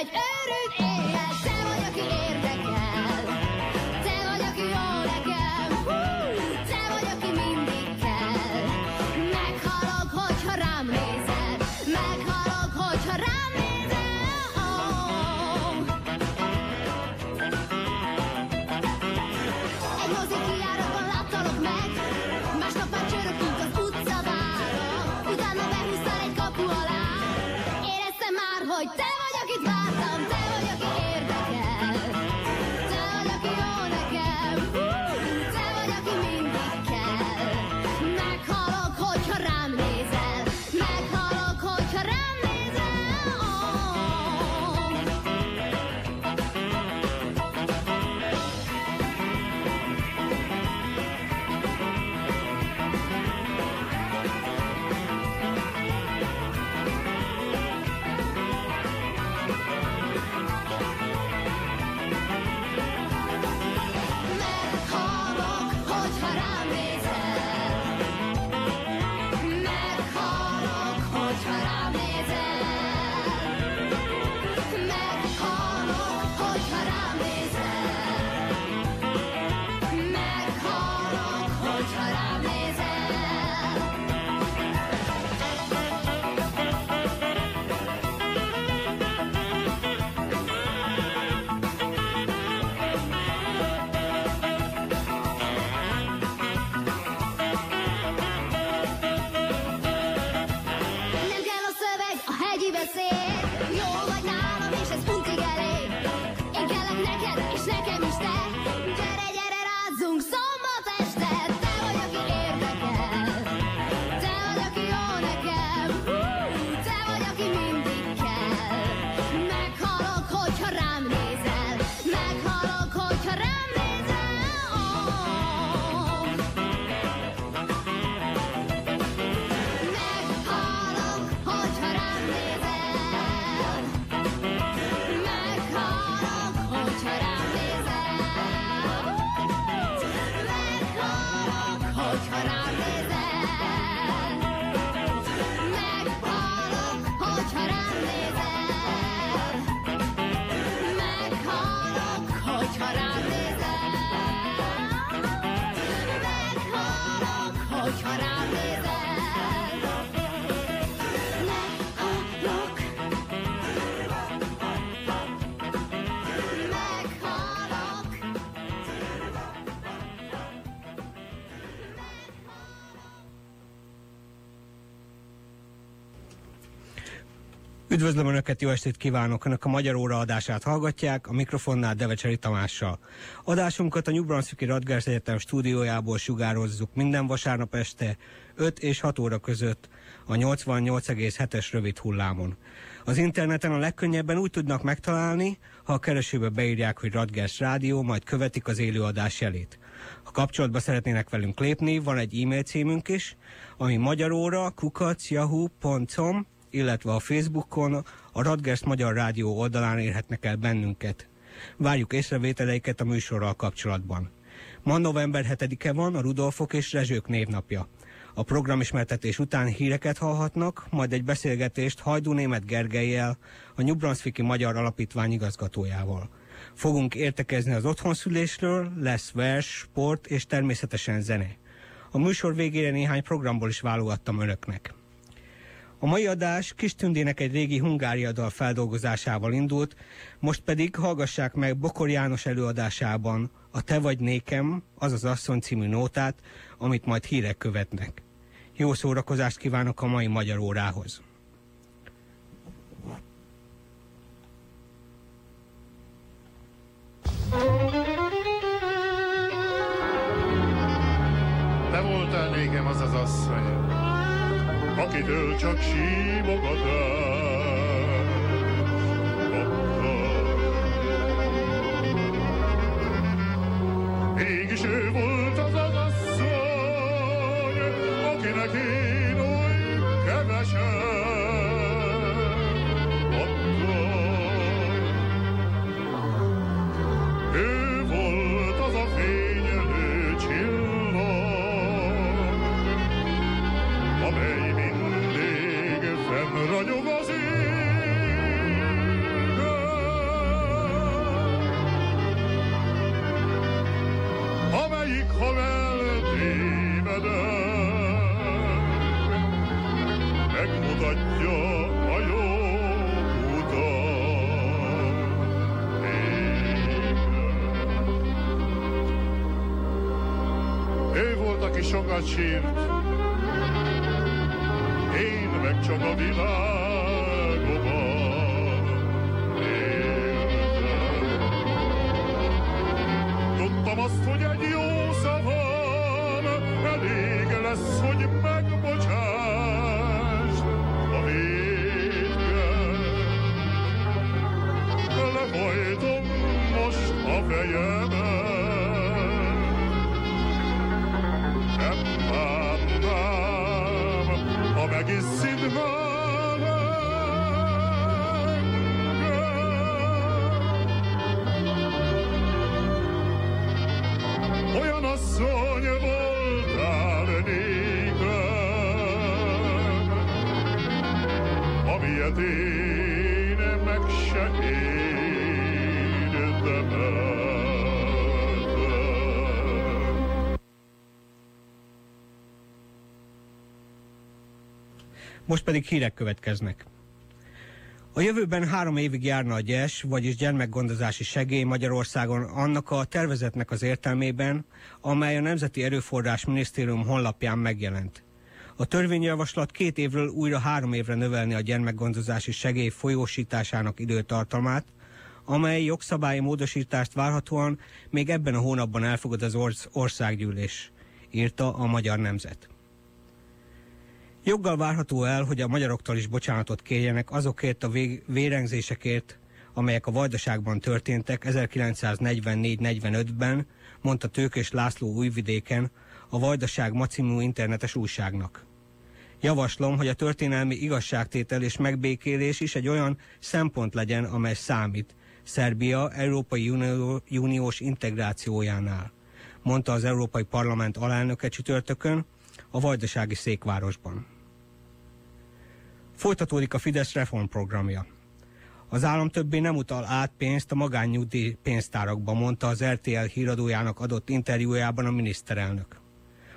met er een Üdvözlöm Önöket, jó estét kívánok! Önök a Magyar Óra adását hallgatják, a mikrofonnál Devecseri Tamással. Adásunkat a New Brunswicki Radgers Egyetem stúdiójából sugározzuk minden vasárnap este 5 és 6 óra között a 88,7-es rövid hullámon. Az interneten a legkönnyebben úgy tudnak megtalálni, ha a keresőbe beírják, hogy Radgers Rádió, majd követik az élőadás jelét. Ha kapcsolatba szeretnének velünk lépni, van egy e-mail címünk is, ami magyaróra kukacyahoo.com illetve a Facebookon a Radgersz Magyar Rádió oldalán érhetnek el bennünket. Várjuk észrevételeiket a műsorral kapcsolatban. Ma november 7-e van a Rudolfok és Rezsők névnapja. A programismertetés után híreket hallhatnak, majd egy beszélgetést Hajdú Német Gergelyel, a New Brunswicki Magyar Alapítvány igazgatójával. Fogunk értekezni az otthonszülésről, lesz vers, sport és természetesen zene. A műsor végére néhány programból is válogattam önöknek. A mai adás Kis Tündének egy régi Hungária dal feldolgozásával indult, most pedig hallgassák meg Bokor János előadásában a Te vagy nékem, azaz asszony című nótát, amit majd hírek követnek. Jó szórakozást kívánok a mai magyar órához! Te akitől csak símogatás. Mégis ő volt az az asszony, akinek én sokat sírt, én meg csak a világoban Most pedig hírek következnek. A jövőben három évig járna a GYES, vagyis gyermekgondozási segély Magyarországon annak a tervezetnek az értelmében, amely a Nemzeti Erőforrás Minisztérium honlapján megjelent. A törvényjavaslat két évről újra három évre növelni a gyermekgondozási segély folyósításának időtartamát, amely jogszabályi módosítást várhatóan még ebben a hónapban elfogad az orsz- országgyűlés, írta a Magyar Nemzet. Joggal várható el, hogy a magyaroktól is bocsánatot kérjenek azokért a vég- vérengzésekért, amelyek a vajdaságban történtek 1944-45-ben, mondta Tőkés László újvidéken, a Vajdaság Macimú internetes újságnak. Javaslom, hogy a történelmi igazságtétel és megbékélés is egy olyan szempont legyen, amely számít Szerbia Európai Unió, Uniós integrációjánál, mondta az Európai Parlament alelnöke csütörtökön, a Vajdasági székvárosban. Folytatódik a Fidesz reformprogramja. Az állam többé nem utal át pénzt a magánnyugdíj pénztárakba, mondta az RTL híradójának adott interjújában a miniszterelnök.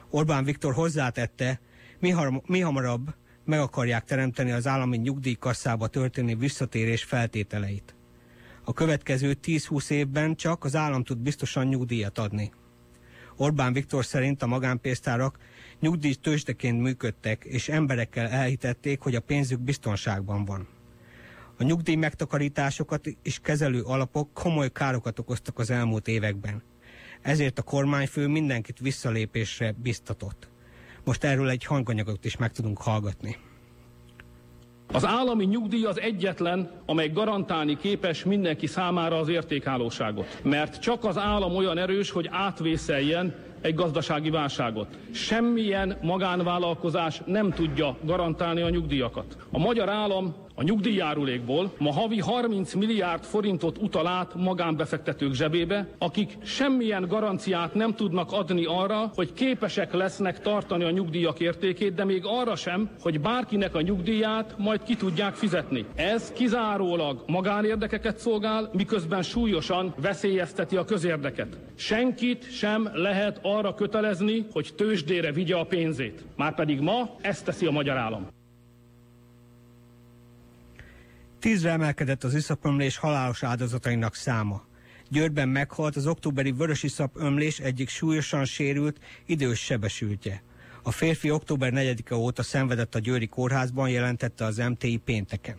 Orbán Viktor hozzátette, mi, har- mi hamarabb meg akarják teremteni az állami nyugdíjkasszába történő visszatérés feltételeit. A következő 10-20 évben csak az állam tud biztosan nyugdíjat adni. Orbán Viktor szerint a magánpénztárak nyugdíj tőzsdeként működtek, és emberekkel elhitették, hogy a pénzük biztonságban van. A nyugdíj megtakarításokat is kezelő alapok komoly károkat okoztak az elmúlt években. Ezért a kormányfő mindenkit visszalépésre biztatott. Most erről egy hanganyagot is meg tudunk hallgatni. Az állami nyugdíj az egyetlen, amely garantálni képes mindenki számára az értékállóságot. Mert csak az állam olyan erős, hogy átvészeljen egy gazdasági válságot. Semmilyen magánvállalkozás nem tudja garantálni a nyugdíjakat. A magyar állam a nyugdíjjárulékból ma havi 30 milliárd forintot utal át magánbefektetők zsebébe, akik semmilyen garanciát nem tudnak adni arra, hogy képesek lesznek tartani a nyugdíjak értékét, de még arra sem, hogy bárkinek a nyugdíját majd ki tudják fizetni. Ez kizárólag magánérdekeket szolgál, miközben súlyosan veszélyezteti a közérdeket. Senkit sem lehet arra kötelezni, hogy tőzsdére vigye a pénzét. Márpedig ma ezt teszi a magyar állam. Tízre emelkedett az iszapömlés halálos áldozatainak száma. Győrben meghalt az októberi vörös iszap ömlés egyik súlyosan sérült, idős sebesültje. A férfi október 4-e óta szenvedett a Győri kórházban, jelentette az MTI pénteken.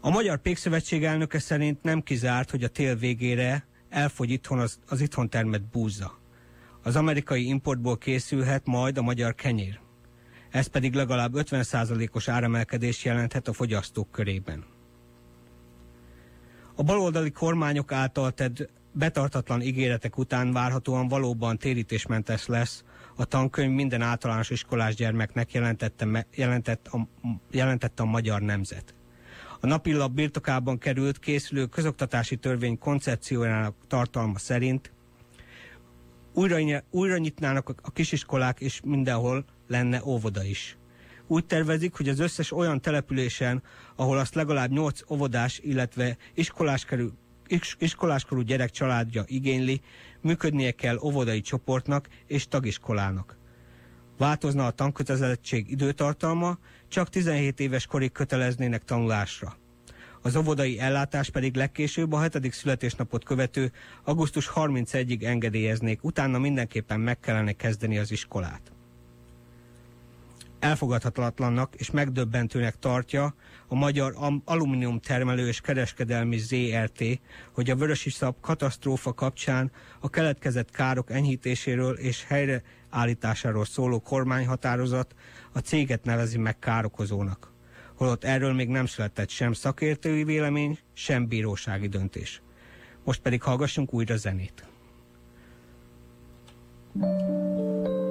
A Magyar Pékszövetség elnöke szerint nem kizárt, hogy a tél végére elfogy itthon az, az itthon termett búza. Az amerikai importból készülhet majd a magyar kenyér. Ez pedig legalább 50%-os áremelkedés jelenthet a fogyasztók körében. A baloldali kormányok által tett betartatlan ígéretek után várhatóan valóban térítésmentes lesz a tankönyv minden általános iskolás gyermeknek jelentette, jelentett a, jelentette a magyar nemzet. A napilap birtokában került készülő közoktatási törvény koncepciójának tartalma szerint újra, újra nyitnának a kisiskolák, és mindenhol lenne óvoda is. Úgy tervezik, hogy az összes olyan településen, ahol azt legalább 8 óvodás, illetve iskoláskorú, is- iskoláskorú gyerek családja igényli, működnie kell óvodai csoportnak és tagiskolának. Változna a tankötelezettség időtartalma, csak 17 éves korig köteleznének tanulásra. Az óvodai ellátás pedig legkésőbb a hetedik születésnapot követő augusztus 31-ig engedélyeznék, utána mindenképpen meg kellene kezdeni az iskolát. Elfogadhatatlannak és megdöbbentőnek tartja a Magyar Alumínium Termelő és Kereskedelmi ZRT, hogy a Vörösiszap katasztrófa kapcsán a keletkezett károk enyhítéséről és helyreállításáról szóló kormányhatározat a céget nevezi meg károkozónak. Holott erről még nem született sem szakértői vélemény, sem bírósági döntés. Most pedig hallgassunk újra zenét. Oly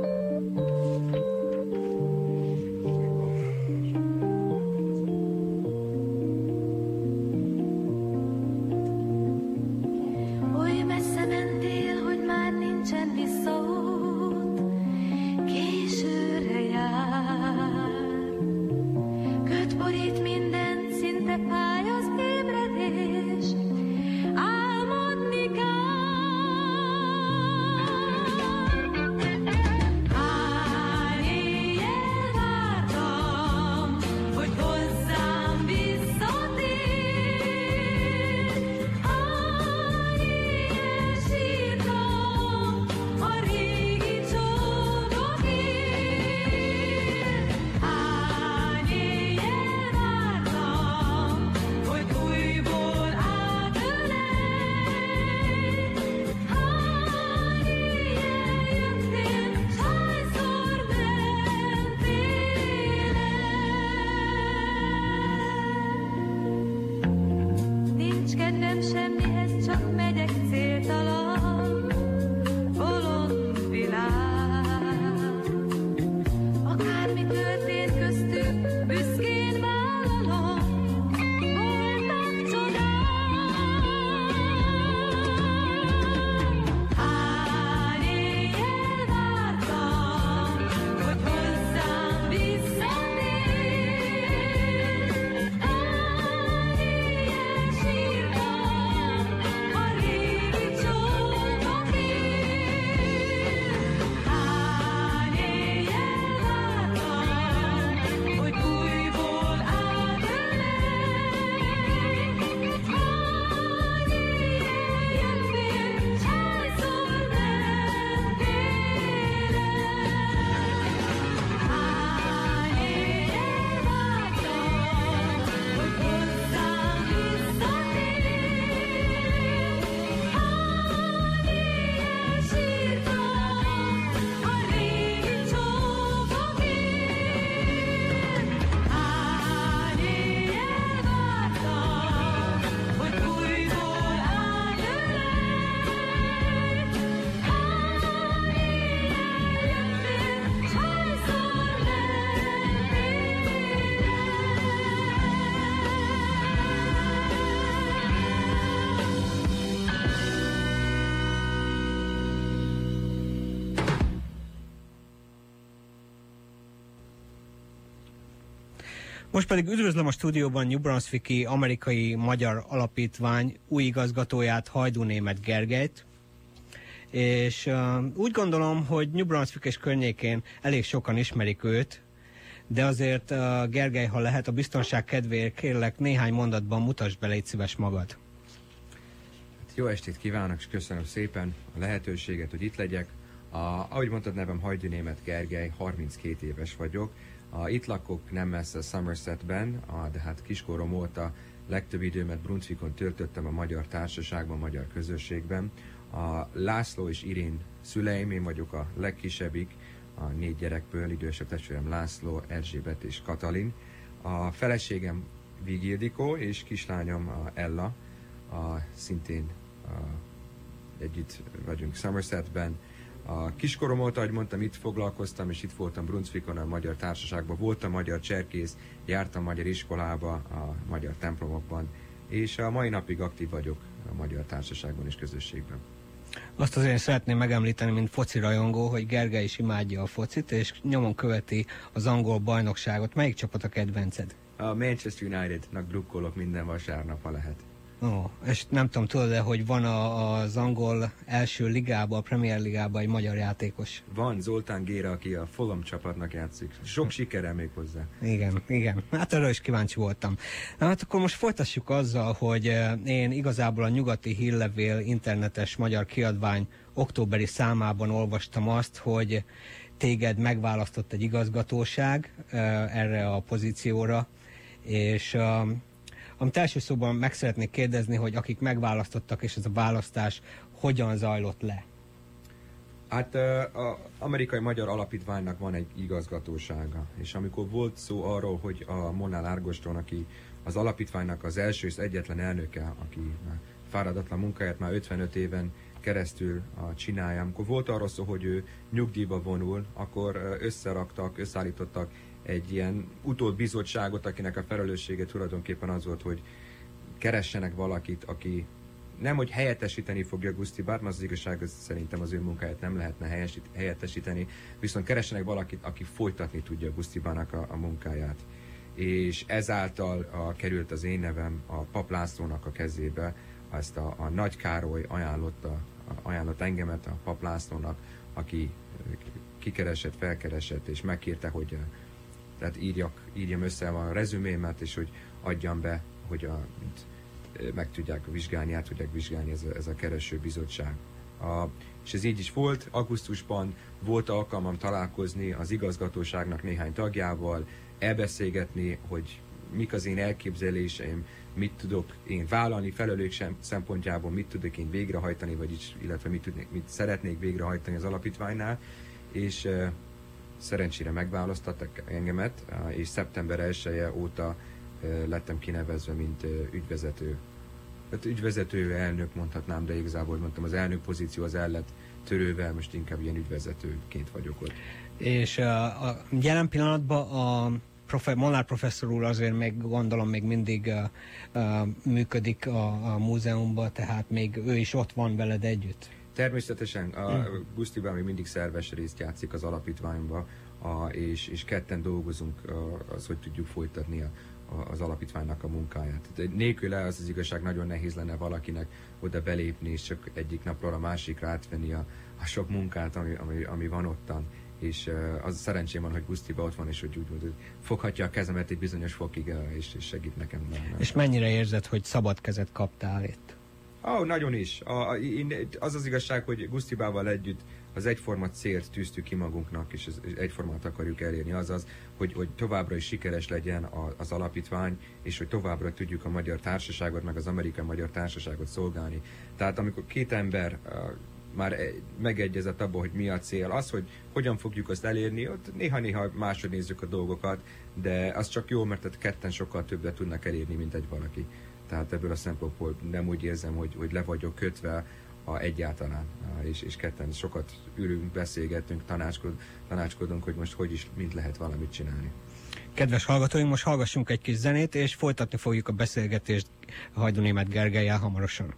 Most pedig üdvözlöm a stúdióban New Brunswicki Amerikai Magyar Alapítvány új igazgatóját, Hajdú Német Gergelyt. És uh, úgy gondolom, hogy New Brunswick és környékén elég sokan ismerik őt, de azért uh, Gergely, ha lehet, a biztonság kedvéért kérlek néhány mondatban mutasd be, légy szíves magad. Jó estét kívánok, és köszönöm szépen a lehetőséget, hogy itt legyek. A, ahogy mondtad, nevem Hajdi Német Gergely, 32 éves vagyok. A, itt lakok nem messze Somersetben, a, de hát kiskorom óta legtöbb időmet Brunswickon töltöttem a magyar társaságban, a magyar közösségben. A László és Irén szüleim, én vagyok a legkisebbik, a négy gyerekből, idősebb testvérem László, Erzsébet és Katalin. A feleségem Vig Ildikó és kislányom a Ella, a, szintén a, együtt vagyunk Somersetben. A kiskorom óta, ahogy mondtam, itt foglalkoztam, és itt voltam Brunswickon a magyar társaságban. Voltam magyar cserkész, jártam magyar iskolába, a magyar templomokban, és a mai napig aktív vagyok a magyar társaságban és közösségben. Azt azért szeretném megemlíteni, mint foci rajongó, hogy Gergely is imádja a focit, és nyomon követi az angol bajnokságot. Melyik csapat a kedvenced? A Manchester United-nak drukkolok minden vasárnap, ha lehet. Ó, és nem tudom, tudod-e, hogy van a, az angol első ligában, a Premier ligában egy magyar játékos? Van Zoltán Géra, aki a Fulham csapatnak játszik. Sok sikere még hozzá. Igen, igen. Hát arra is kíváncsi voltam. Na, hát akkor most folytassuk azzal, hogy eh, én igazából a nyugati hírlevél internetes magyar kiadvány októberi számában olvastam azt, hogy téged megválasztott egy igazgatóság eh, erre a pozícióra, és eh, amit első szóban meg szeretnék kérdezni, hogy akik megválasztottak, és ez a választás hogyan zajlott le? Hát az amerikai magyar alapítványnak van egy igazgatósága, és amikor volt szó arról, hogy a Monál Árgoston, aki az alapítványnak az első és egyetlen elnöke, aki fáradatlan munkáját már 55 éven keresztül csinálja, amikor volt arról szó, hogy ő nyugdíjba vonul, akkor összeraktak, összeállítottak egy ilyen utolt bizottságot, akinek a felelőssége tulajdonképpen az volt, hogy keressenek valakit, aki nem, hogy helyettesíteni fogja Guszti bár az igazság, az szerintem az ő munkáját nem lehetne helyettesíteni, viszont keressenek valakit, aki folytatni tudja Gusztibának a, a munkáját. És ezáltal a, került az én nevem a Pap Lászlónak a kezébe, ezt a, a Nagy Károly ajánlotta, ajánlott engemet a Pap Lászlónak, aki kikeresett, felkeresett, és megkérte, hogy tehát írjak, írjam össze a rezümémet, és hogy adjam be, hogy a, meg tudják vizsgálni, át tudják vizsgálni ez a, ez a kereső bizottság. A, és ez így is volt, augusztusban volt alkalmam találkozni az igazgatóságnak néhány tagjával, elbeszélgetni, hogy mik az én elképzeléseim, mit tudok én vállalni felelősség szempontjából, mit tudok én végrehajtani, vagyis, illetve mit, tudnék, mit szeretnék végrehajtani az alapítványnál, és szerencsére megválasztottak engemet, és szeptember 1 -e óta lettem kinevezve, mint ügyvezető. Hát ügyvezető elnök mondhatnám, de igazából mondtam, az elnök pozíció az el lett törővel, most inkább ilyen ügyvezetőként vagyok ott. És a, a jelen pillanatban a profe, Molnár professzor úr azért még gondolom még mindig uh, uh, működik a, a múzeumban, tehát még ő is ott van veled együtt? Természetesen a mm. Gusztiban még mindig szerves részt játszik az alapítványba, a, és, és ketten dolgozunk az, hogy tudjuk folytatni a, az alapítványnak a munkáját. Nélküle az az igazság nagyon nehéz lenne valakinek oda belépni, és csak egyik napról a másikra átvenni a, a sok munkát, ami, ami, ami van ottan. És az szerencsém van, hogy Gusztiba ott van, és hogy úgy hogy foghatja a kezemet egy bizonyos fokig, és, és segít nekem. És mennyire érzed, hogy szabad kezet kaptál itt? Ó, oh, nagyon is. A, a, az az igazság, hogy Gusztibával együtt az egyforma célt tűztük ki magunknak, és az egyformát akarjuk elérni, azaz, hogy, hogy továbbra is sikeres legyen a, az alapítvány, és hogy továbbra tudjuk a magyar társaságot, meg az amerikai magyar társaságot szolgálni. Tehát amikor két ember uh, már e, megegyezett abban, hogy mi a cél, az, hogy hogyan fogjuk azt elérni, ott néha-néha máshogy nézzük a dolgokat, de az csak jó, mert ketten sokkal többet tudnak elérni, mint egy valaki. Tehát ebből a szempontból nem úgy érzem, hogy, hogy le vagyok kötve a egyáltalán, és, és ketten sokat ülünk, beszélgetünk, tanácskodunk, tanácskodunk, hogy most hogy is, mint lehet valamit csinálni. Kedves hallgatóink, most hallgassunk egy kis zenét, és folytatni fogjuk a beszélgetést Hajdú Német Gergelyel hamarosan.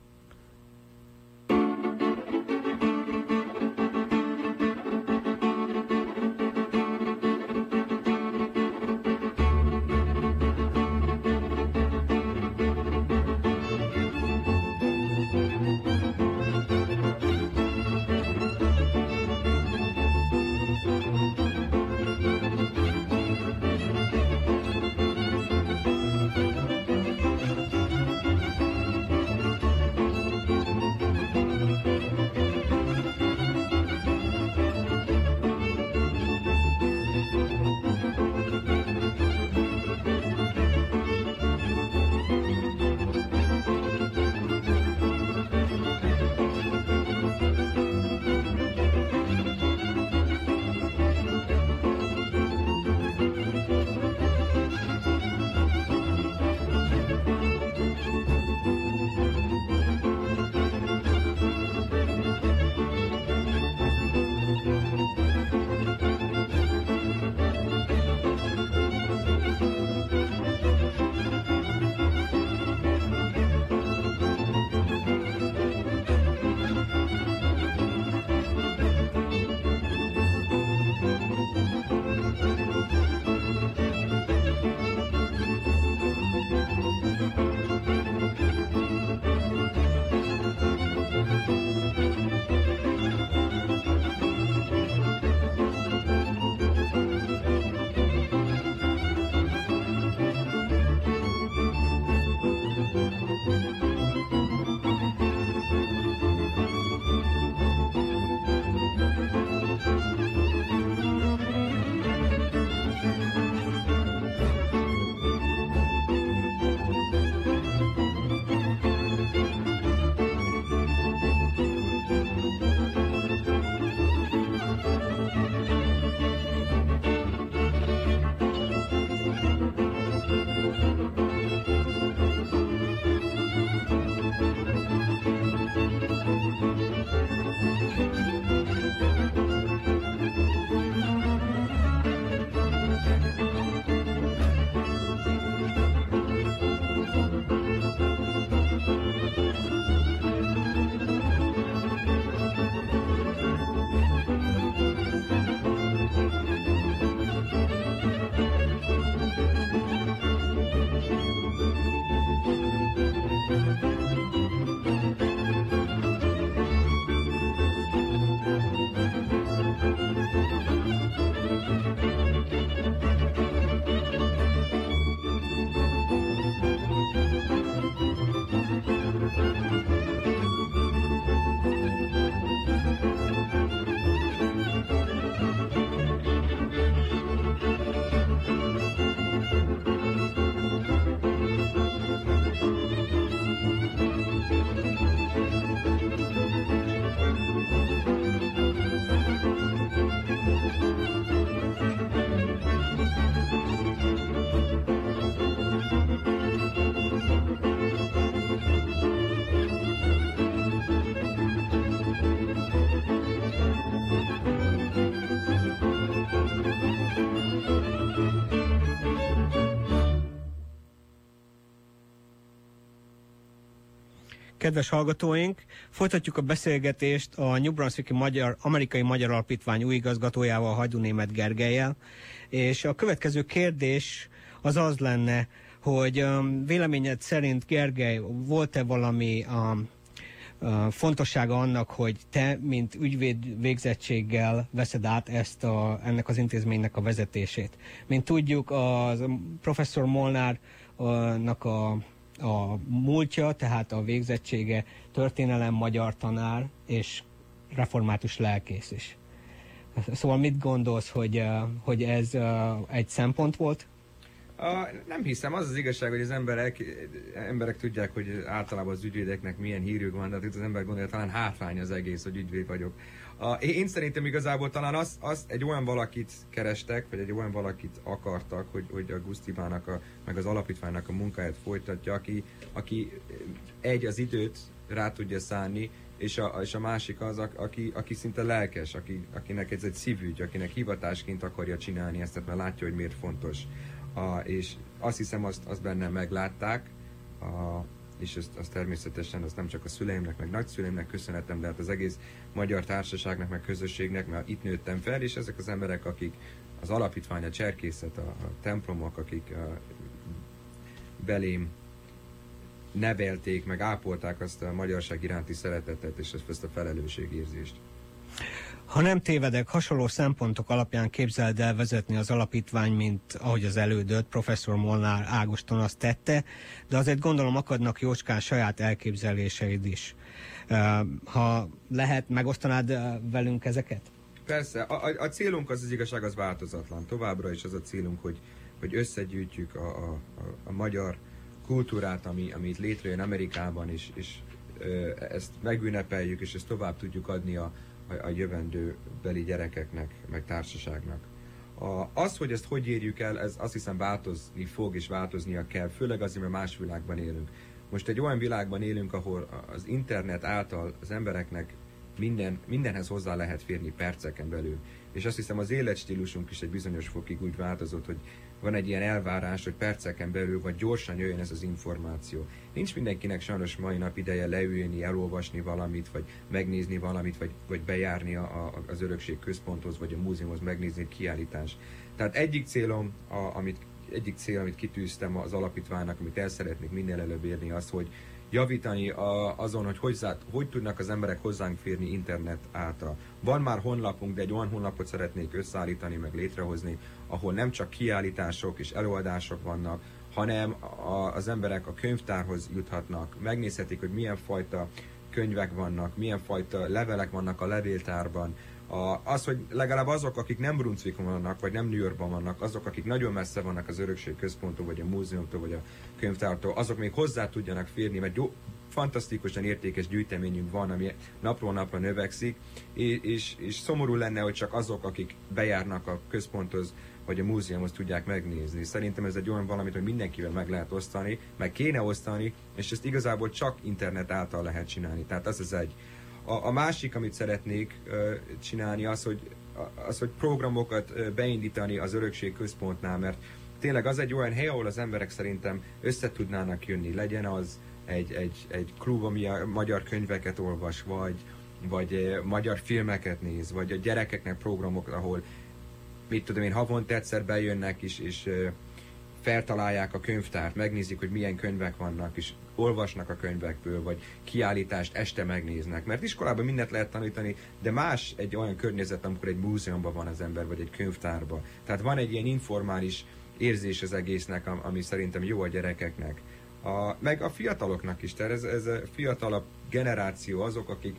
Kedves hallgatóink, folytatjuk a beszélgetést a New Brunswicki Magyar, Amerikai Magyar Alapítvány új igazgatójával, Hajdú Német Gergelyel, és a következő kérdés az az lenne, hogy um, véleményed szerint, Gergely, volt-e valami um, uh, fontossága annak, hogy te, mint ügyvéd végzettséggel veszed át ezt a, ennek az intézménynek a vezetését. Mint tudjuk, a professzor Molnárnak a a múltja, tehát a végzettsége történelem magyar tanár és református lelkész is. Szóval mit gondolsz, hogy, hogy ez egy szempont volt? A, nem hiszem, az az igazság, hogy az emberek, emberek tudják, hogy általában az ügyvédeknek milyen hírük van, de az ember gondolja, talán hátrány az egész, hogy ügyvéd vagyok. A, én szerintem igazából talán azt, az egy olyan valakit kerestek, vagy egy olyan valakit akartak, hogy, hogy a Gusztibának, a, meg az alapítványnak a munkáját folytatja, aki, aki egy az időt rá tudja szánni, és a, és a másik az, aki, aki szinte lelkes, aki, akinek ez egy szívügy, akinek hivatásként akarja csinálni ezt, mert látja, hogy miért fontos. A, és azt hiszem, azt, azt bennem meglátták, a, és ezt, azt természetesen azt nem csak a szüleimnek, meg nagyszüleimnek köszönhetem, de hát az egész magyar társaságnak, meg közösségnek, mert itt nőttem fel, és ezek az emberek, akik az alapítvány, a cserkészet, a, a templomok, akik a, belém nevelték, meg ápolták azt a magyarság iránti szeretetet és ezt a felelősségérzést. Ha nem tévedek, hasonló szempontok alapján képzeld el vezetni az alapítvány, mint ahogy az elődött, professzor Molnár Ágoston azt tette, de azért gondolom akadnak jócskán saját elképzeléseid is. Ha lehet, megosztanád velünk ezeket? Persze, a, a, célunk az az igazság az változatlan. Továbbra is az a célunk, hogy, hogy összegyűjtjük a, a, a, a magyar kultúrát, ami, ami itt létrejön Amerikában, és, és ezt megünnepeljük, és ezt tovább tudjuk adni a, a, a jövendőbeli gyerekeknek, meg társaságnak. A, az, hogy ezt hogy érjük el, ez azt hiszem változni fog és változnia kell, főleg azért, mert más világban élünk. Most egy olyan világban élünk, ahol az internet által az embereknek minden, mindenhez hozzá lehet férni perceken belül. És azt hiszem az életstílusunk is egy bizonyos fokig úgy változott, hogy van egy ilyen elvárás, hogy perceken belül vagy gyorsan jöjjön ez az információ. Nincs mindenkinek sajnos mai nap ideje leülni, elolvasni valamit, vagy megnézni valamit, vagy, vagy bejárni a, a, az örökség központhoz, vagy a múzeumhoz megnézni egy kiállítás. Tehát egyik célom, a, amit, egyik cél, amit kitűztem az alapítványnak, amit el szeretnék minél előbb érni, az, hogy javítani a, azon, hogy hogy, hogy tudnak az emberek hozzánk férni internet által. Van már honlapunk, de egy olyan honlapot szeretnék összeállítani, meg létrehozni, ahol nem csak kiállítások és előadások vannak, hanem a, az emberek a könyvtárhoz juthatnak, megnézhetik, hogy milyen fajta könyvek vannak, milyen fajta levelek vannak a levéltárban, a, az, hogy legalább azok, akik nem Brunswickon vannak, vagy nem New Yorkban vannak, azok, akik nagyon messze vannak az örökség központtól, vagy a múzeumtól, vagy a könyvtártól, azok még hozzá tudjanak férni, mert jó, fantasztikusan értékes gyűjteményünk van, ami napról napra növekszik, és, és, és szomorú lenne, hogy csak azok, akik bejárnak a központhoz, vagy a múzeumhoz tudják megnézni. Szerintem ez egy olyan valamit, hogy mindenkivel meg lehet osztani, meg kéne osztani, és ezt igazából csak internet által lehet csinálni. Tehát az az egy. A, a másik, amit szeretnék csinálni, az hogy, az, hogy programokat beindítani az örökség központnál, mert tényleg az egy olyan hely, ahol az emberek szerintem össze tudnának jönni. Legyen az egy, egy, egy klub, ami a magyar könyveket olvas, vagy, vagy magyar filmeket néz, vagy a gyerekeknek programok, ahol mit tudom én, havonta egyszer bejönnek is, és feltalálják a könyvtárt, megnézik, hogy milyen könyvek vannak, és olvasnak a könyvekből, vagy kiállítást este megnéznek. Mert iskolában mindent lehet tanítani, de más egy olyan környezet, amikor egy múzeumban van az ember, vagy egy könyvtárban. Tehát van egy ilyen informális érzés az egésznek, am- ami szerintem jó a gyerekeknek. A, meg a fiataloknak is, tehát ez, ez a fiatalabb generáció azok, akik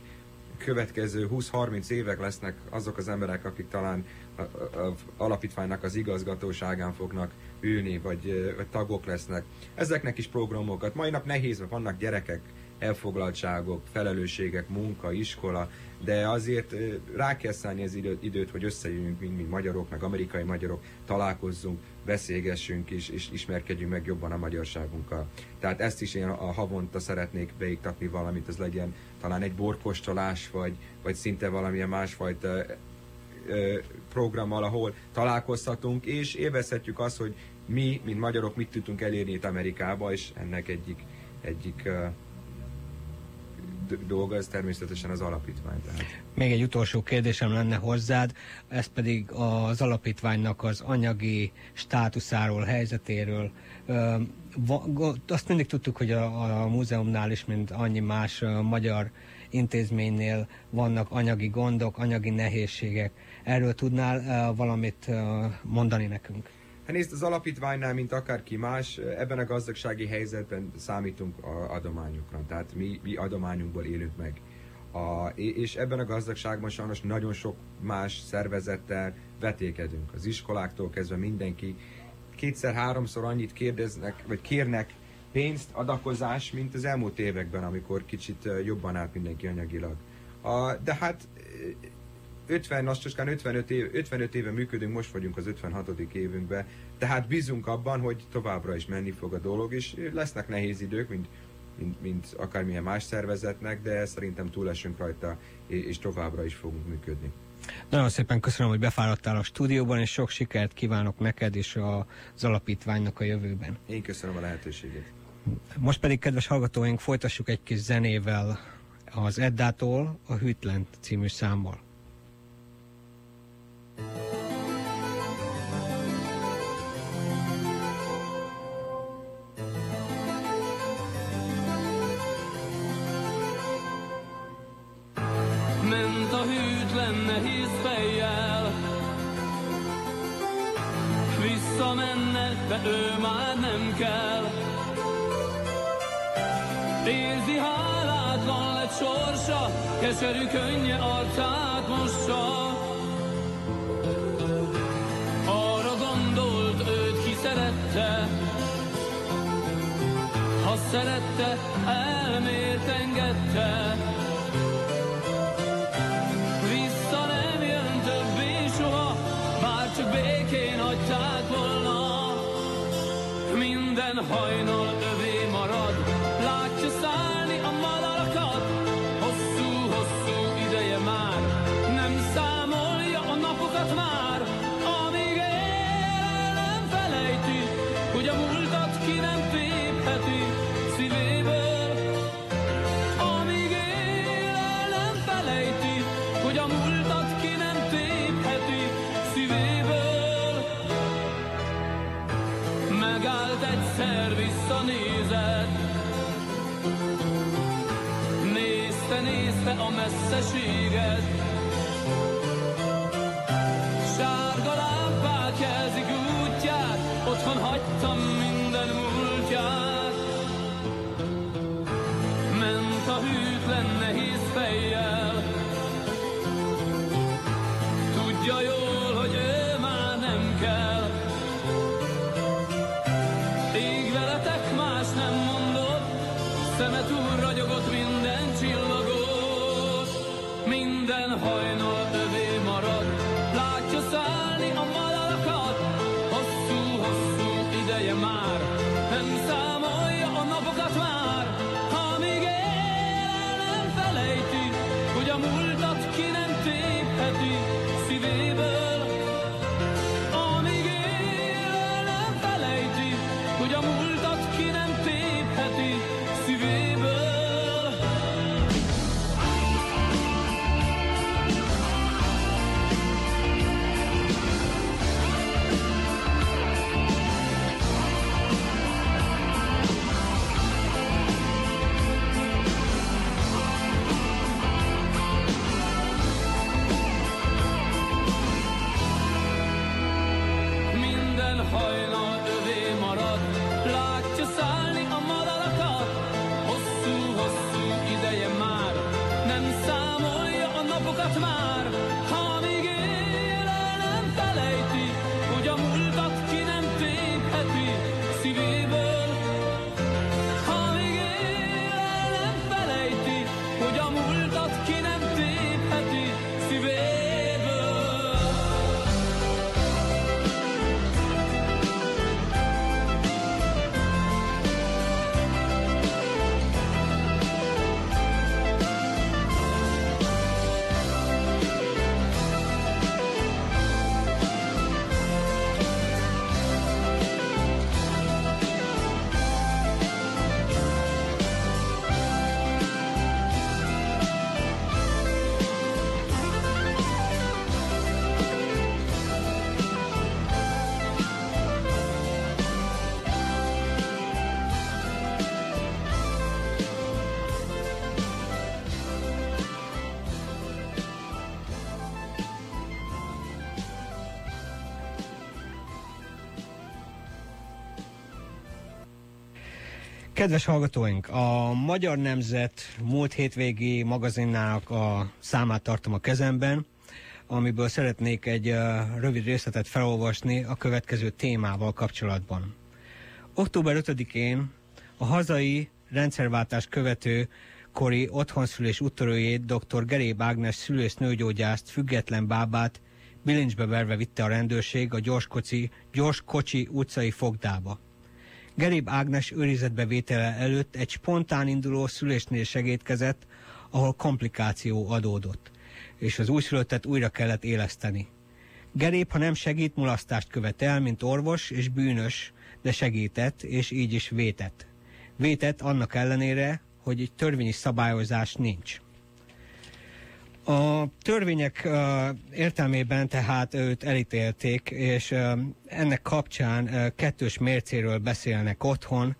következő 20-30 évek lesznek azok az emberek, akik talán a, a, a alapítványnak az igazgatóságán fognak ülni, vagy, vagy tagok lesznek. Ezeknek is programokat. Mai nap nehéz, mert vannak gyerekek, elfoglaltságok, felelősségek, munka, iskola, de azért rá kell szállni az időt, hogy összejöjjünk, mint, mint magyarok, meg amerikai magyarok, találkozzunk, beszélgessünk is, és ismerkedjünk meg jobban a magyarságunkkal. Tehát ezt is én a havonta szeretnék beiktatni valamit, az legyen talán egy borkostolás, vagy, vagy szinte valamilyen másfajta programmal, ahol találkozhatunk, és élvezhetjük azt, hogy mi, mint magyarok, mit tudtunk elérni itt Amerikába, és ennek egyik, egyik d- dolga, ez természetesen az alapítvány. Tehát. Még egy utolsó kérdésem lenne hozzád, ez pedig az alapítványnak az anyagi státuszáról, helyzetéről. Azt mindig tudtuk, hogy a, a múzeumnál is, mint annyi más magyar intézménynél vannak anyagi gondok, anyagi nehézségek. Erről tudnál valamit mondani nekünk? Hát nézd, az alapítványnál, mint akárki más, ebben a gazdagsági helyzetben számítunk a adományokra. Tehát mi, mi adományunkból élünk meg. A, és ebben a gazdagságban sajnos nagyon sok más szervezettel vetékedünk. Az iskoláktól kezdve mindenki kétszer-háromszor annyit kérdeznek, vagy kérnek pénzt, adakozás, mint az elmúlt években, amikor kicsit jobban állt mindenki anyagilag. A, de hát 50, lassacskán 55, év, 55 éve működünk, most vagyunk az 56. évünkben, tehát bízunk abban, hogy továbbra is menni fog a dolog, és lesznek nehéz idők, mint, mint, mint akármilyen más szervezetnek, de szerintem túlesünk rajta, és, továbbra is fogunk működni. Nagyon szépen köszönöm, hogy befáradtál a stúdióban, és sok sikert kívánok neked és az alapítványnak a jövőben. Én köszönöm a lehetőséget. Most pedig, kedves hallgatóink, folytassuk egy kis zenével az Eddától a Hűtlent című számmal. Ment a hűtlen nehéz fejjel. Visszamenne, de ő már nem kell. Érzi hálátlan lett sorsa Keserű könnye arcát mossa szerette, elmért engedte vissza nem jön többé soha, bár csak békén hagyták volna. Minden hajnal egyszer, visszanézett, nézte, nézte a messzeséget. Sárga lámpák jelzik útját, otthon hagytam Kedves hallgatóink, a Magyar Nemzet múlt hétvégi magazinnának a számát tartom a kezemben, amiből szeretnék egy rövid részletet felolvasni a következő témával kapcsolatban. Október 5-én a hazai rendszerváltás követő kori otthonszülés úttörőjét dr. Geréb Ágnes szülősz nőgyógyászt, független bábát bilincsbe verve vitte a rendőrség a gyorskocsi, gyorskocsi utcai fogdába. Geréb Ágnes őrizetbe vétele előtt egy spontán induló szülésnél segítkezett, ahol komplikáció adódott, és az újszülöttet újra kellett éleszteni. Geréb, ha nem segít, mulasztást követ el, mint orvos és bűnös, de segített, és így is vétett. Vétett annak ellenére, hogy egy törvényi szabályozás nincs. A törvények értelmében tehát őt elítélték, és ennek kapcsán kettős mércéről beszélnek otthon.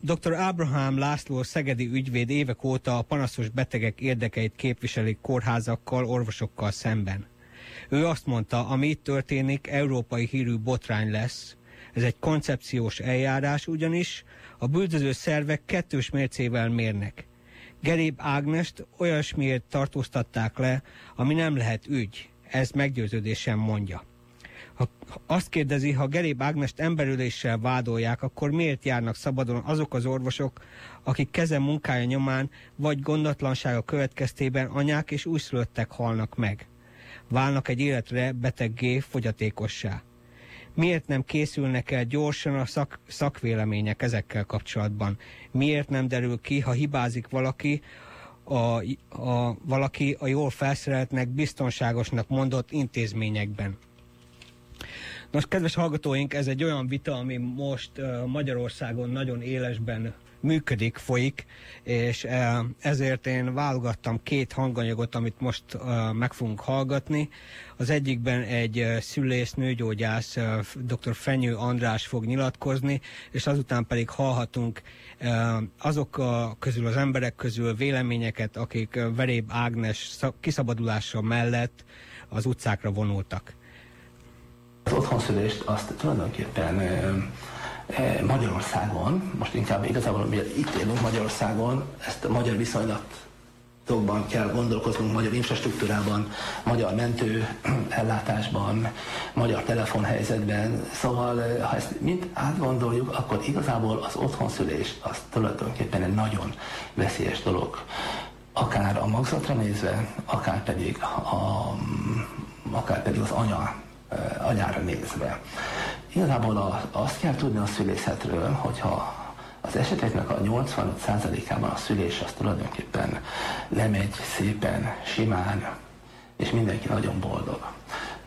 Dr. Abraham László szegedi ügyvéd évek óta a panaszos betegek érdekeit képviseli kórházakkal, orvosokkal szemben. Ő azt mondta, ami itt történik, európai hírű botrány lesz. Ez egy koncepciós eljárás, ugyanis a bűnöző szervek kettős mércével mérnek. Geréb Ágnest olyasmiért tartóztatták le, ami nem lehet ügy. Ez meggyőződésem mondja. Ha azt kérdezi, ha Geréb Ágnest emberüléssel vádolják, akkor miért járnak szabadon azok az orvosok, akik keze munkája nyomán vagy gondatlansága következtében anyák és újszülöttek halnak meg? Válnak egy életre beteggé, fogyatékossá miért nem készülnek el gyorsan a szak, szakvélemények ezekkel kapcsolatban? Miért nem derül ki, ha hibázik valaki, a, a, valaki a jól felszereltnek, biztonságosnak mondott intézményekben? Nos, kedves hallgatóink, ez egy olyan vita, ami most Magyarországon nagyon élesben működik, folyik, és uh, ezért én válogattam két hanganyagot, amit most uh, meg fogunk hallgatni. Az egyikben egy uh, szülész, nőgyógyász, dr. Fenyő András fog nyilatkozni, és azután pedig hallhatunk azok a közül, az emberek közül véleményeket, akik Veréb Ágnes kiszabadulása mellett az utcákra vonultak. Az otthonszülést azt tulajdonképpen Magyarországon, most inkább igazából mi itt élünk Magyarországon, ezt a magyar viszonylatokban kell gondolkoznunk, magyar infrastruktúrában, magyar mentő ellátásban, magyar telefonhelyzetben. Szóval, ha ezt mind átgondoljuk, akkor igazából az otthonszülés az tulajdonképpen egy nagyon veszélyes dolog. Akár a magzatra nézve, akár pedig, a, akár pedig az anya anyára nézve. Igazából a, azt kell tudni a szülészetről, hogyha az eseteknek a 85%-ában a szülés az tulajdonképpen lemegy szépen, simán, és mindenki nagyon boldog.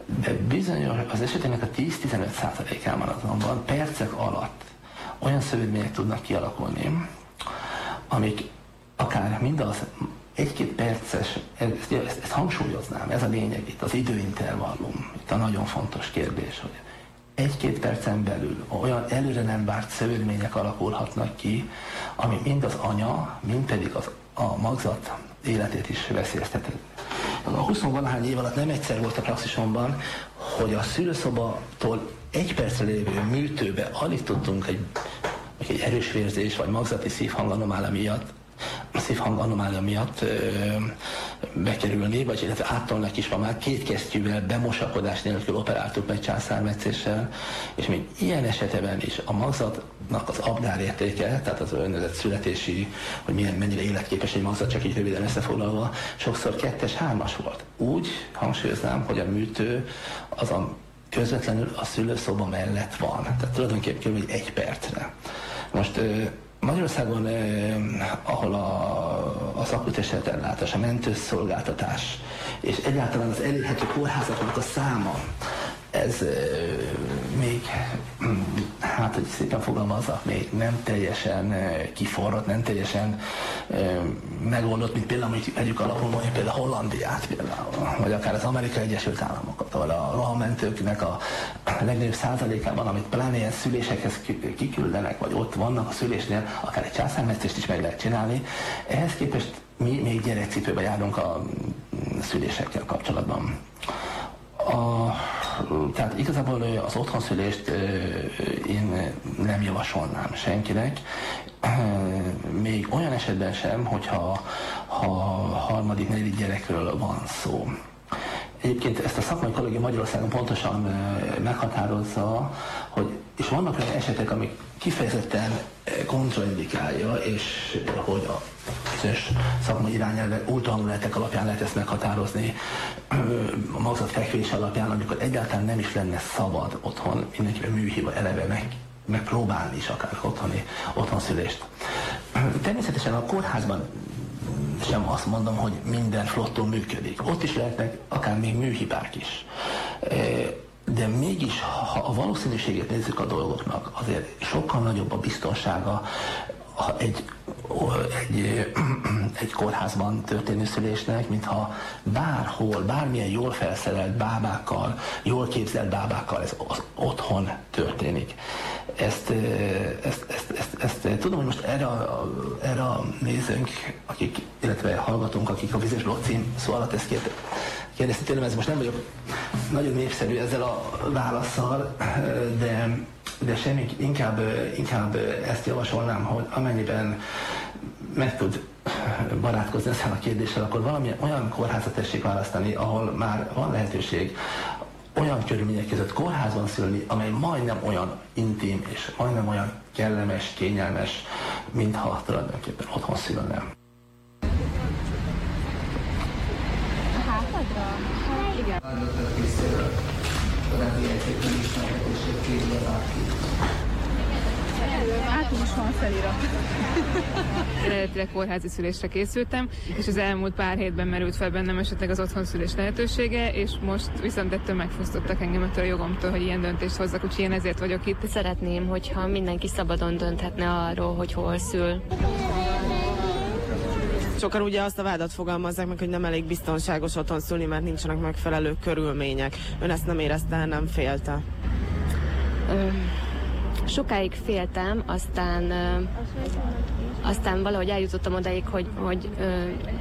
De bizonyos, az eseteknek a 10-15%-ában azonban percek alatt olyan szövődmények tudnak kialakulni, amik akár mindaz egy-két perces, ezt, ezt, ezt hangsúlyoznám, ez a lényeg itt, az időintervallum, itt a nagyon fontos kérdés, hogy egy-két percen belül olyan előre nem várt szövődmények alakulhatnak ki, ami mind az anya, mind pedig az, a magzat életét is veszélyezteti. A 20 valahány év alatt nem egyszer volt a praxisomban, hogy a szülőszobatól egy percre lévő műtőbe alig tudtunk egy, egy erős vérzés vagy magzati szívhanganomália miatt, a szívhang anomália miatt ö, bekerülni, vagy illetve áttolnak is ma már két kesztyűvel, bemosakodás nélkül operáltuk meg császármetszéssel, és még ilyen esetben is a magzatnak az abdárértéke, tehát az önvezett születési, hogy milyen, mennyire életképes egy magzat, csak így röviden összefoglalva, sokszor kettes, hármas volt. Úgy hangsúlyoznám, hogy a műtő az a közvetlenül a szülőszoba mellett van. Tehát tulajdonképpen kb. egy percre. Most ö, Magyarországon, eh, ahol a, a szakütéset ellátás, a mentőszolgáltatás és egyáltalán az elérhető kórházaknak a száma, ez még, hát hogy szépen fogalmazzak, még nem teljesen kiforrott, nem teljesen megoldott, mint például, hogy vegyük alapul mondjuk például Hollandiát például, vagy akár az Amerikai Egyesült Államokat, ahol a rohamentőknek a legnagyobb százalékában, amit pláne ilyen szülésekhez ki- kiküldenek, vagy ott vannak a szülésnél, akár egy császármetszést is meg lehet csinálni. Ehhez képest mi még gyerekcipőbe járunk a szülésekkel kapcsolatban. A, tehát igazából az otthonszülést én nem javasolnám senkinek, még olyan esetben sem, hogyha ha harmadik, negyedik gyerekről van szó. Egyébként ezt a szakmai kollégium Magyarországon pontosan meghatározza, hogy és vannak olyan esetek, amik kifejezetten kontraindikálja, és hogy a bizonyos szakmai irányelvek, ultrahangulatek alapján lehet ezt meghatározni, a magzatfekvés alapján, amikor egyáltalán nem is lenne szabad otthon mindenkiben műhiba eleve meg megpróbálni is akár otthoni otthonszülést. Természetesen a kórházban sem azt mondom, hogy minden flottul működik. Ott is lehetnek akár még műhibák is. De mégis, ha a valószínűséget nézzük a dolgoknak, azért sokkal nagyobb a biztonsága ha egy, egy, egy kórházban történő szülésnek, mintha bárhol, bármilyen jól felszerelt bábákkal, jól képzelt bábákkal ez az otthon történik. Ezt, ezt, ezt, ezt, ezt tudom, hogy most erre, a- erre a nézőnk, akik, illetve hallgatónk, akik a Vizes Blog cím szó alatt ezt kérde, kérdezte tőlem, ez most nem vagyok nagyon népszerű ezzel a válaszsal, de, de semmi, inkább, inkább ezt javasolnám, hogy amennyiben meg tud barátkozni ezzel a kérdéssel, akkor valami olyan kórházat tessék választani, ahol már van lehetőség olyan körülmények között kórházban szülni, amely majdnem olyan intim és majdnem olyan kellemes, kényelmes, mintha tulajdonképpen otthon szülne. Hátul is van felirat. Eredetileg kórházi szülésre készültem, és az elmúlt pár hétben merült fel bennem esetleg az otthonszülés lehetősége, és most viszont ettől megfosztottak engem ettől a jogomtól, hogy ilyen döntést hozzak, úgyhogy én ezért vagyok itt. Szeretném, hogyha mindenki szabadon dönthetne arról, hogy hol szül. Sokan ugye azt a vádat fogalmazzák meg, hogy nem elég biztonságos otthon szülni, mert nincsenek megfelelő körülmények. Ön ezt nem érezte, nem félte. Ö, sokáig féltem, aztán aztán valahogy eljutottam odaig, hogy, hogy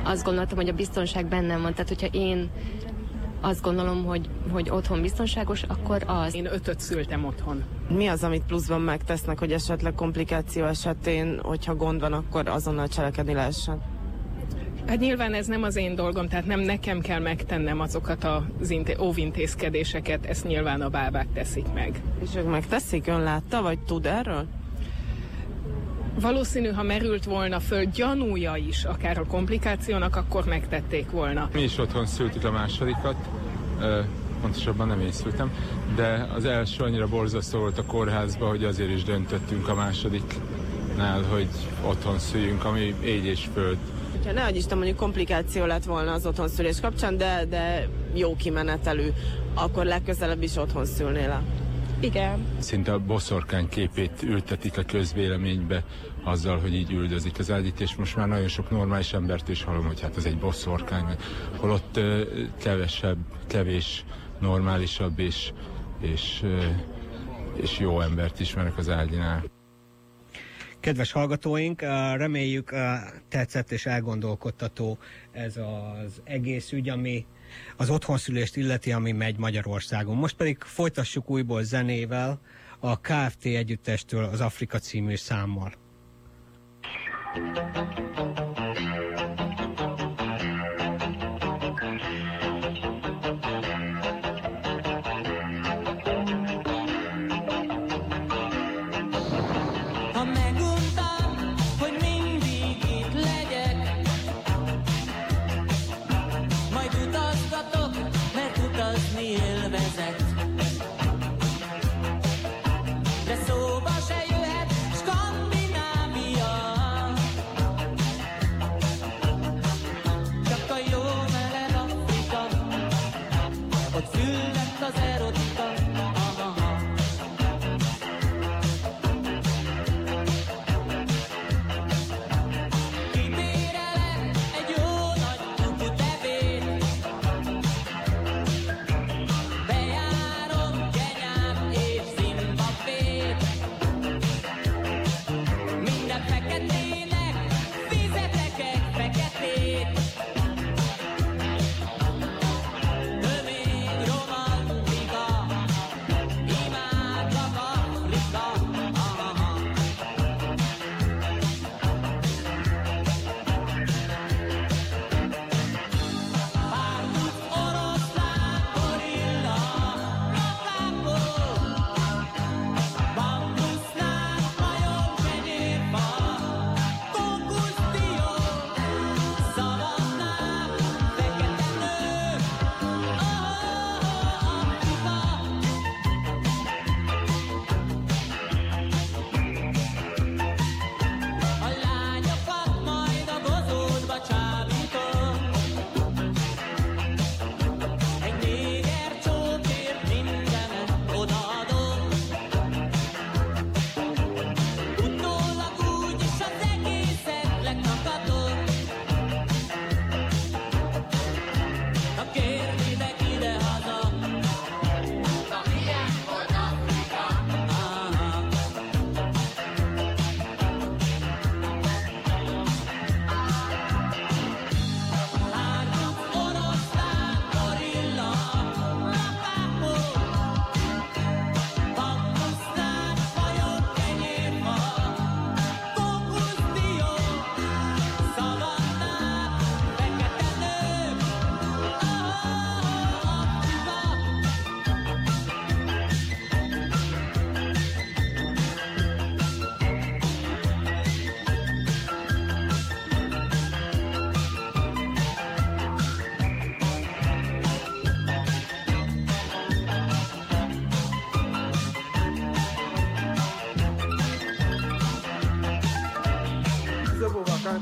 azt gondoltam, hogy a biztonság bennem van. Tehát, hogyha én azt gondolom, hogy, hogy otthon biztonságos, akkor az. Én ötöt szültem otthon. Mi az, amit pluszban megtesznek, hogy esetleg komplikáció esetén, hogyha gond van, akkor azonnal cselekedni lehessen? Hát nyilván ez nem az én dolgom, tehát nem nekem kell megtennem azokat az inté- óvintézkedéseket, ezt nyilván a bábák teszik meg. És ők megteszik? Ön látta, vagy tud erről? Valószínű, ha merült volna föl gyanúja is, akár a komplikációnak, akkor megtették volna. Mi is otthon szültük a másodikat, pontosabban nem én szültem, de az első annyira borzasztó volt a kórházba, hogy azért is döntöttünk a másodiknál, hogy otthon szüljünk, ami égy és föld. Ha ne Isten mondjuk komplikáció lett volna az otthonszülés kapcsán, de, de jó kimenetelű, akkor legközelebb is otthon szülnél le. Igen. Szinte a boszorkány képét ültetik a közvéleménybe azzal, hogy így üldözik az ágyit, és most már nagyon sok normális embert is hallom, hogy hát ez egy boszorkány, holott ö, kevesebb, kevés normálisabb és, és, ö, és jó embert ismerek az ágyinál. Kedves hallgatóink, reméljük tetszett és elgondolkodtató ez az egész ügy, ami az otthonszülést illeti, ami megy Magyarországon. Most pedig folytassuk újból zenével a KFT együttestől az Afrika című számmal.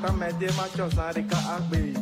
ka mɛ denma cɔ sari a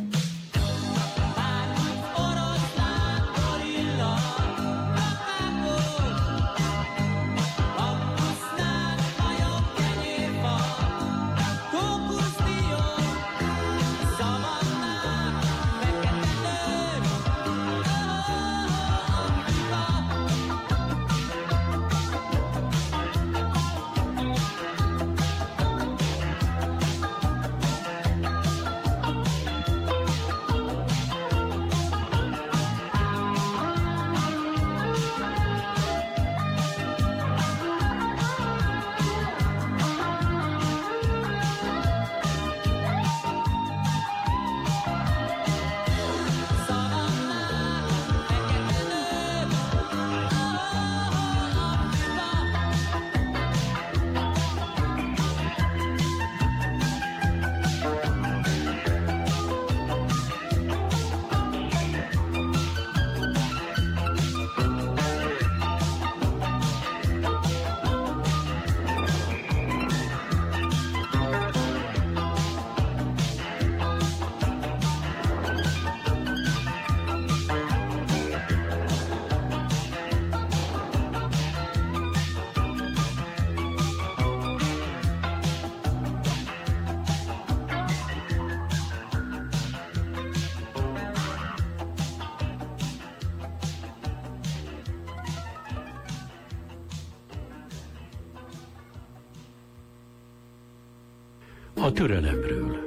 A türelemről.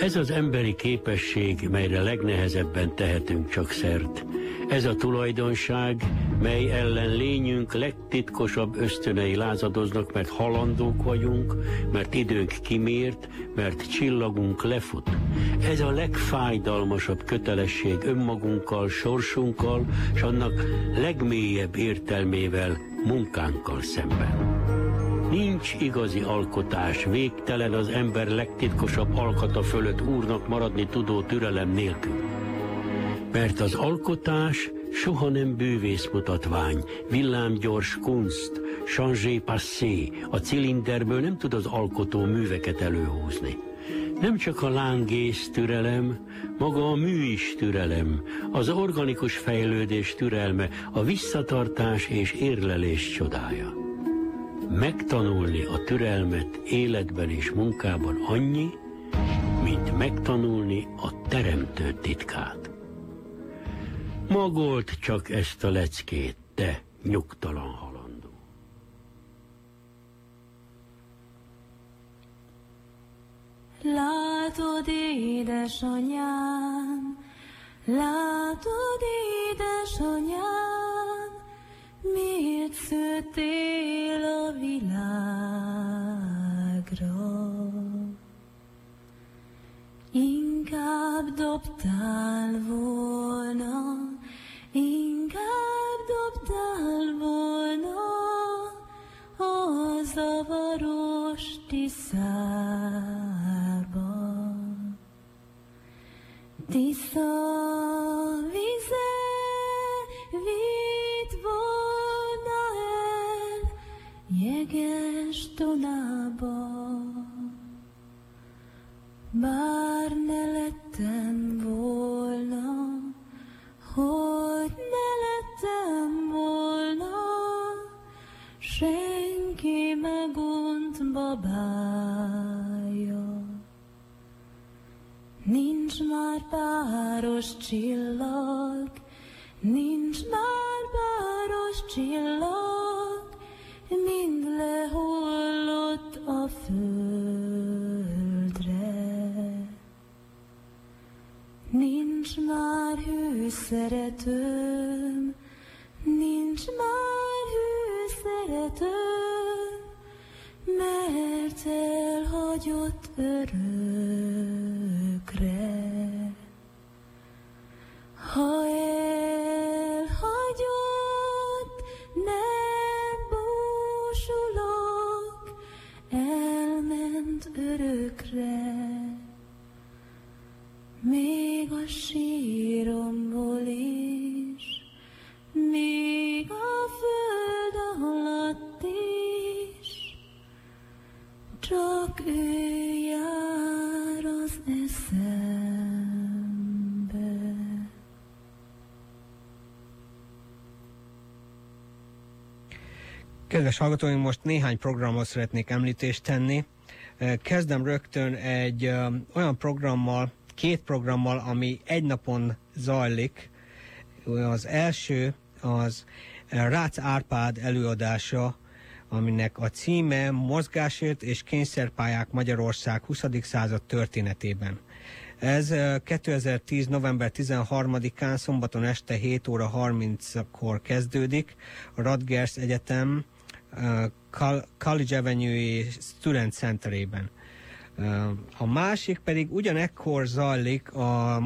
Ez az emberi képesség, melyre legnehezebben tehetünk csak szert. Ez a tulajdonság, mely ellen lényünk legtitkosabb ösztönei lázadoznak, mert halandók vagyunk, mert időnk kimért, mert csillagunk lefut. Ez a legfájdalmasabb kötelesség önmagunkkal, sorsunkkal, és annak legmélyebb értelmével, munkánkkal szemben. Nincs igazi alkotás, végtelen az ember legtitkosabb alkata fölött úrnak maradni tudó türelem nélkül. Mert az alkotás soha nem bűvészmutatvány, villámgyors kunst, changé passé, a cilinderből nem tud az alkotó műveket előhúzni. Nem csak a lángész türelem, maga a mű is türelem, az organikus fejlődés türelme, a visszatartás és érlelés csodája. Megtanulni a türelmet életben és munkában annyi, mint megtanulni a teremtő titkát. Magolt csak ezt a leckét, te nyugtalan halandó. Látod, édesanyám, látod, édesanyám, miért szőttél a világra? Inkább dobtál volna, inkább dobtál volna a zavaros tiszárba. Tisza jeges Dunába. Bár ne lettem volna, hogy ne lettem volna, senki megunt babája. Nincs már páros csillag, nincs már páros csillag, mind lehullott a földre. Nincs már hű szeretőm, nincs már hű szeretőm, mert elhagyott örökre. Kedves hallgatóink, most néhány programról szeretnék említést tenni. Kezdem rögtön egy olyan programmal, két programmal, ami egy napon zajlik. Az első az Rácz Árpád előadása, aminek a címe Mozgásért és kényszerpályák Magyarország 20. század történetében. Ez ö, 2010. november 13-án szombaton este 7 óra 30-kor kezdődik a Radgers Egyetem College Avenue Student Centerében. A másik pedig ugyanekkor zajlik a,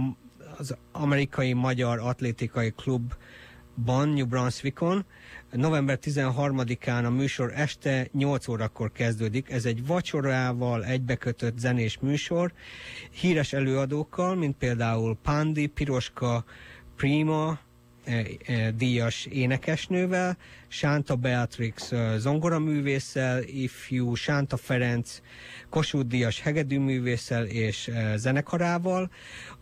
az amerikai magyar atlétikai klubban New Brunswickon. November 13-án a műsor este 8 órakor kezdődik. Ez egy vacsorával egybekötött zenés műsor, híres előadókkal, mint például Pandi, Piroska, Prima, díjas énekesnővel, Sánta Beatrix eh, zongoraművésszel, ifjú Sánta Ferenc Kossuth díjas hegedűművésszel és zenekarával.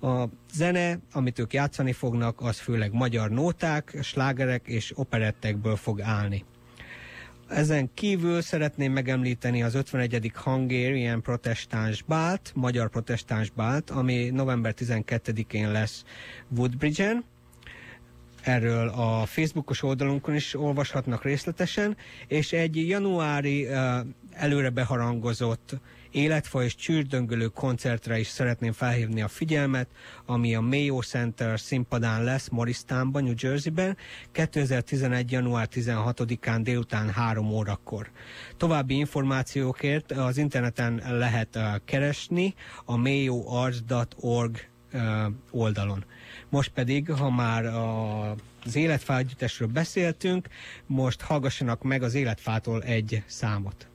A zene, amit ők játszani fognak, az főleg magyar nóták, slágerek és operettekből fog állni. Ezen kívül szeretném megemlíteni az 51. Hungarian Protestáns Bált, Magyar Protestáns Bált, ami november 12-én lesz Woodbridge-en. Erről a Facebookos oldalunkon is olvashatnak részletesen, és egy januári előre beharangozott életfa és csűrdöngölő koncertre is szeretném felhívni a figyelmet, ami a Mayo Center színpadán lesz Morristownban, New Jerseyben, 2011. január 16-án délután 3 órakor. További információkért az interneten lehet keresni a mayoarts.org oldalon. Most pedig, ha már a, az életfá beszéltünk, most hallgassanak meg az életfától egy számot.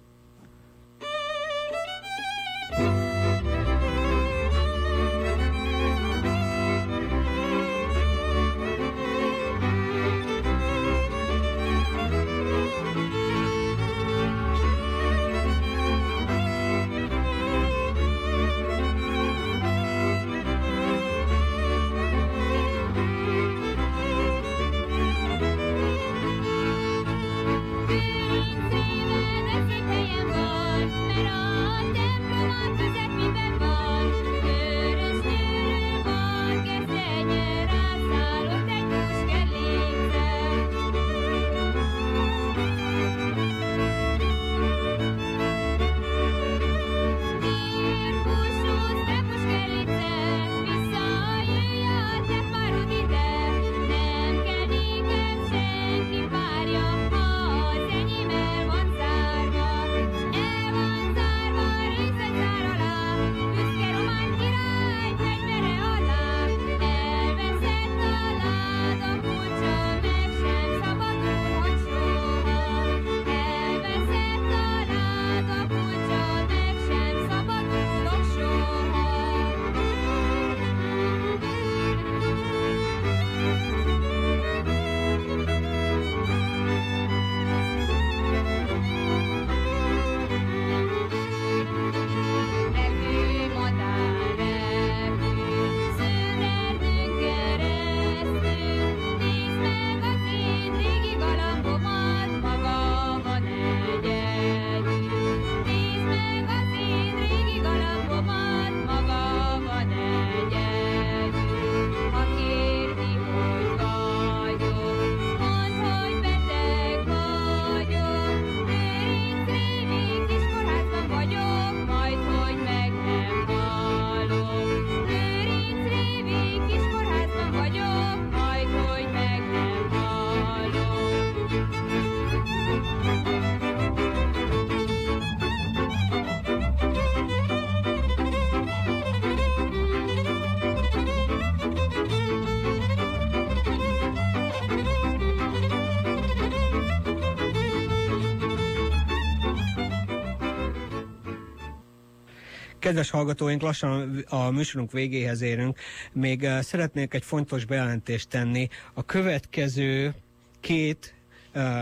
Kedves hallgatóink, lassan a műsorunk végéhez érünk. Még eh, szeretnék egy fontos bejelentést tenni. A következő két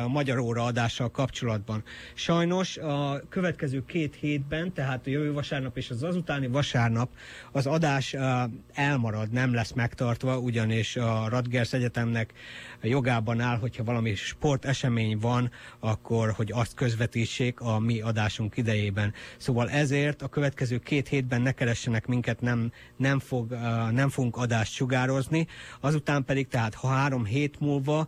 magyar óraadással kapcsolatban. Sajnos a következő két hétben, tehát a jövő vasárnap és az azutáni vasárnap az adás elmarad, nem lesz megtartva, ugyanis a Radgers Egyetemnek jogában áll, hogyha valami sportesemény van, akkor hogy azt közvetítsék a mi adásunk idejében. Szóval ezért a következő két hétben ne keressenek minket, nem, nem, fog, nem fogunk adást sugározni. Azután pedig, tehát ha három hét múlva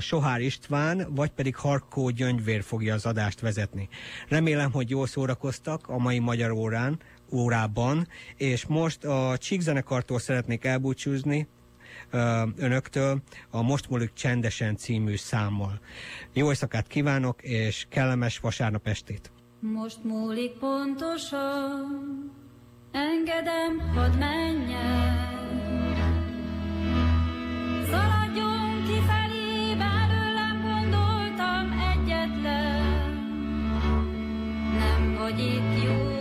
Sohár István, vagy pedig Harkó Gyöngyvér fogja az adást vezetni. Remélem, hogy jól szórakoztak a mai magyar órán, órában, és most a Csík szeretnék elbúcsúzni, önöktől a Most múlik csendesen című számmal. Jó éjszakát kívánok, és kellemes vasárnap estét! Most múlik pontosan, engedem, hadd menjen. Szaladjon Nem vagy itt jó